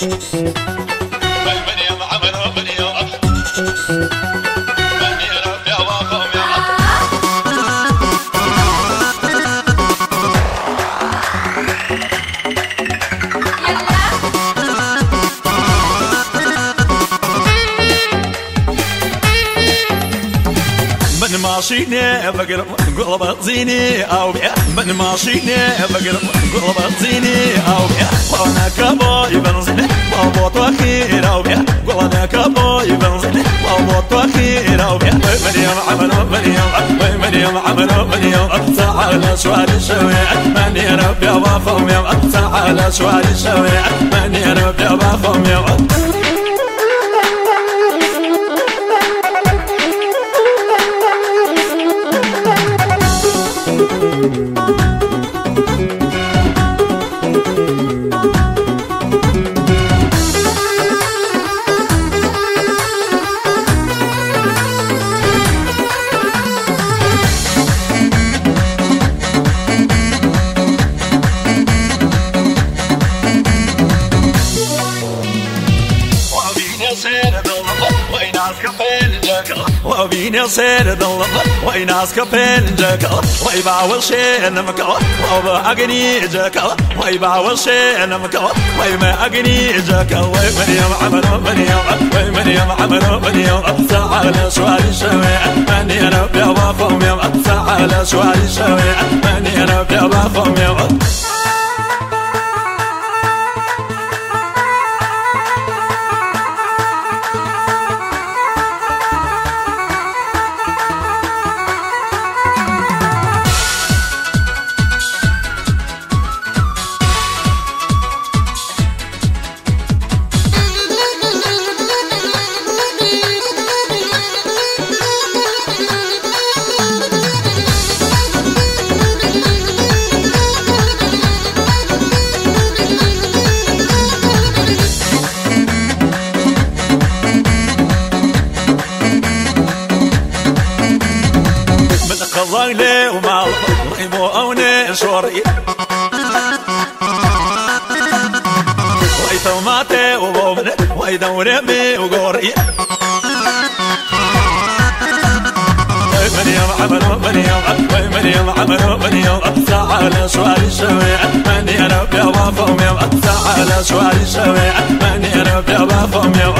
Thank you. ماشينا بقلب قلب زيني أو من ماشينا بقلب قلب زيني أو وأنا كباي بنزل بابوت اخير أو وأنا كباي بنزل بابوت اخير أو من يوم عمل من يوم من يوم عمل من يوم اقطع على شوال الشويع من يربي وافهم يوم. اقطع على شوال الشويع من يربي وافهم يوم. ناس كفين جكر وبيني صير دلر وي ناس كفين جكر وي باول شي نمكر وبا أغني جكر وي باول شي نمكر وي ما أغني جكر وي من يوم عمر من يوم وي من يوم عمر من يوم ساعة لأسوار الشويع من ينبيا وفهم يوم ساعة لأسوار الشويع من ينبيا وفهم يوم وغلي وما ريمو أوني شوري ويتو ماتي وبومن ويدو رمي وقوري من يضعف من يضعف من يضعف من يضعف تعال سؤال سويع من يرب يضعف يضعف تعال سؤال سويع من يرب يضعف يضعف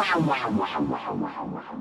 我说我说我说我说我说我说